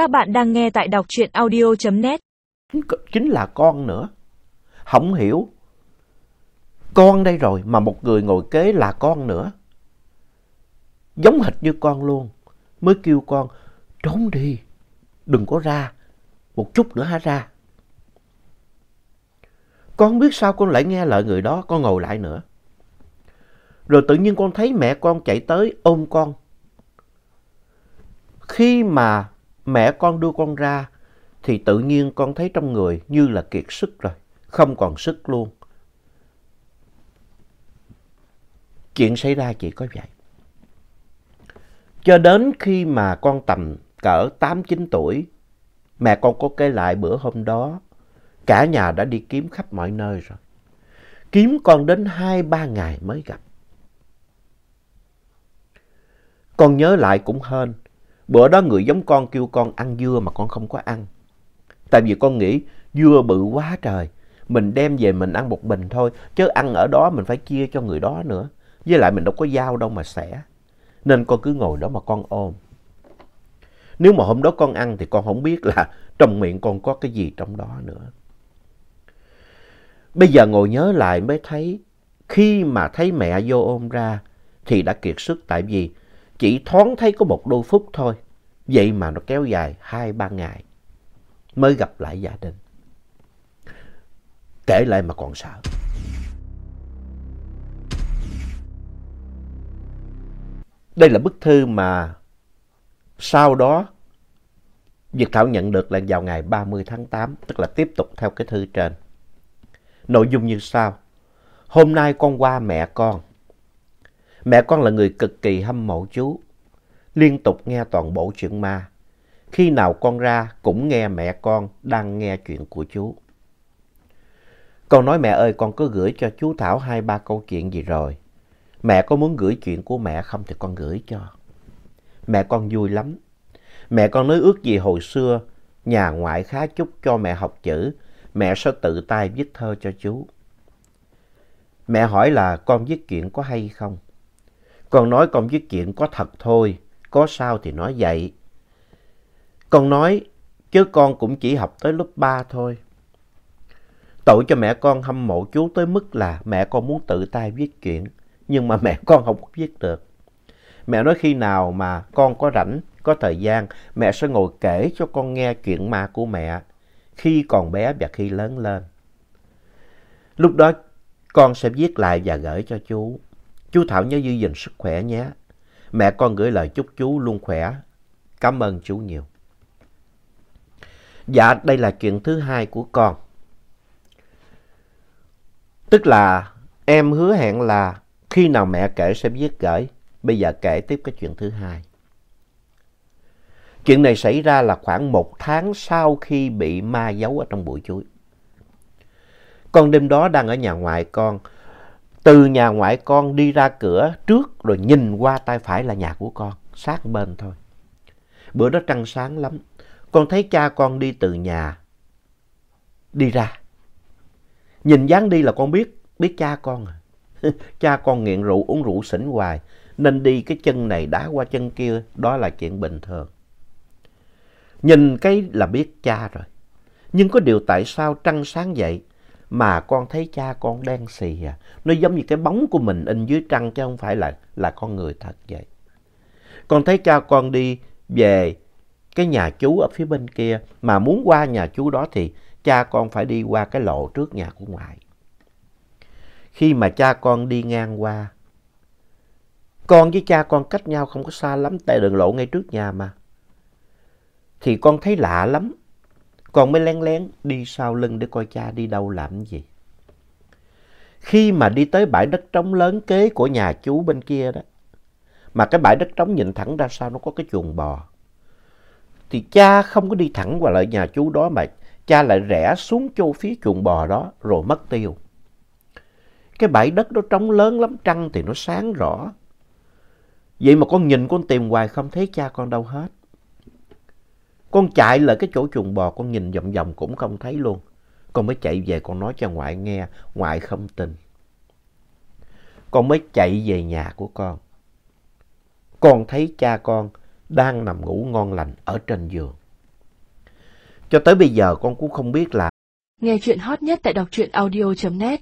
Các bạn đang nghe tại đọc truyện audio.net. Chính là con nữa. Không hiểu. Con đây rồi mà một người ngồi kế là con nữa. Giống hệt như con luôn. Mới kêu con, trốn đi. Đừng có ra. Một chút nữa hả ra. Con biết sao con lại nghe lời người đó. Con ngồi lại nữa. Rồi tự nhiên con thấy mẹ con chạy tới ôm con. Khi mà mẹ con đưa con ra thì tự nhiên con thấy trong người như là kiệt sức rồi, không còn sức luôn. Chuyện xảy ra chỉ có vậy. Cho đến khi mà con tầm cỡ 8-9 tuổi, mẹ con có kể lại bữa hôm đó, cả nhà đã đi kiếm khắp mọi nơi rồi. Kiếm con đến 2-3 ngày mới gặp. Con nhớ lại cũng hên, Bữa đó người giống con kêu con ăn dưa mà con không có ăn. Tại vì con nghĩ dưa bự quá trời. Mình đem về mình ăn một bình thôi. Chứ ăn ở đó mình phải chia cho người đó nữa. Với lại mình đâu có dao đâu mà xẻ. Nên con cứ ngồi đó mà con ôm. Nếu mà hôm đó con ăn thì con không biết là trong miệng con có cái gì trong đó nữa. Bây giờ ngồi nhớ lại mới thấy, khi mà thấy mẹ vô ôm ra thì đã kiệt sức, tại vì chỉ thoáng thấy có một đôi phút thôi. Vậy mà nó kéo dài hai ba ngày mới gặp lại gia đình. Kể lại mà còn sợ. Đây là bức thư mà sau đó Việt Thảo nhận được là vào ngày 30 tháng 8, tức là tiếp tục theo cái thư trên. Nội dung như sau. Hôm nay con qua mẹ con. Mẹ con là người cực kỳ hâm mộ chú, liên tục nghe toàn bộ chuyện ma. Khi nào con ra cũng nghe mẹ con đang nghe chuyện của chú. Con nói mẹ ơi con có gửi cho chú Thảo hai ba câu chuyện gì rồi. Mẹ có muốn gửi chuyện của mẹ không thì con gửi cho. Mẹ con vui lắm. Mẹ con nói ước gì hồi xưa nhà ngoại khá chúc cho mẹ học chữ. Mẹ sẽ tự tay viết thơ cho chú. Mẹ hỏi là con viết chuyện có hay không? Con nói con viết chuyện có thật thôi, có sao thì nói vậy. Con nói, chứ con cũng chỉ học tới lớp 3 thôi. Tội cho mẹ con hâm mộ chú tới mức là mẹ con muốn tự tay viết chuyện, nhưng mà mẹ con không viết được. Mẹ nói khi nào mà con có rảnh, có thời gian, mẹ sẽ ngồi kể cho con nghe chuyện ma của mẹ khi còn bé và khi lớn lên. Lúc đó con sẽ viết lại và gửi cho chú. Chú Thảo nhớ giữ gìn sức khỏe nhé. Mẹ con gửi lời chúc chú luôn khỏe. Cảm ơn chú nhiều. Dạ, đây là chuyện thứ hai của con. Tức là em hứa hẹn là khi nào mẹ kể sẽ viết gửi. Bây giờ kể tiếp cái chuyện thứ hai. Chuyện này xảy ra là khoảng một tháng sau khi bị ma giấu ở trong bụi chuối. Con đêm đó đang ở nhà ngoại con, từ nhà ngoại con đi ra cửa trước rồi nhìn qua tay phải là nhà của con, sát bên thôi. Bữa đó trăng sáng lắm, con thấy cha con đi từ nhà, đi ra. Nhìn dáng đi là con biết, biết cha con à. cha con nghiện rượu, uống rượu xỉn hoài, nên đi cái chân này đá qua chân kia, đó là chuyện bình thường. Nhìn cái là biết cha rồi. Nhưng có điều tại sao trăng sáng vậy mà con thấy cha con đen xì à. Nó giống như cái bóng của mình in dưới trăng chứ không phải là, là con người thật vậy. Con thấy cha con đi về cái nhà chú ở phía bên kia mà muốn qua nhà chú đó thì cha con phải đi qua cái lộ trước nhà của ngoại. Khi mà cha con đi ngang qua, con với cha con cách nhau không có xa lắm tại đường lộ ngay trước nhà mà. Thì con thấy lạ lắm còn mới lén lén đi sau lưng để coi cha đi đâu làm gì. Khi mà đi tới bãi đất trống lớn kế của nhà chú bên kia đó, mà cái bãi đất trống nhìn thẳng ra sao nó có cái chuồng bò. Thì cha không có đi thẳng qua lại nhà chú đó mà cha lại rẽ xuống chỗ phía chuồng bò đó rồi mất tiêu. Cái bãi đất đó trống lớn lắm, trăng thì nó sáng rõ. Vậy mà con nhìn con tìm hoài không thấy cha con đâu hết. Con chạy lại cái chỗ chuồng bò, con nhìn vòng vòng cũng không thấy luôn. Con mới chạy về con nói cho ngoại nghe, ngoại không tin. Con mới chạy về nhà của con. Con thấy cha con đang nằm ngủ ngon lành ở trên giường. cho tới bây giờ con cũng không biết là Nghe chuyện hot nhất tại đọc truyện audio.net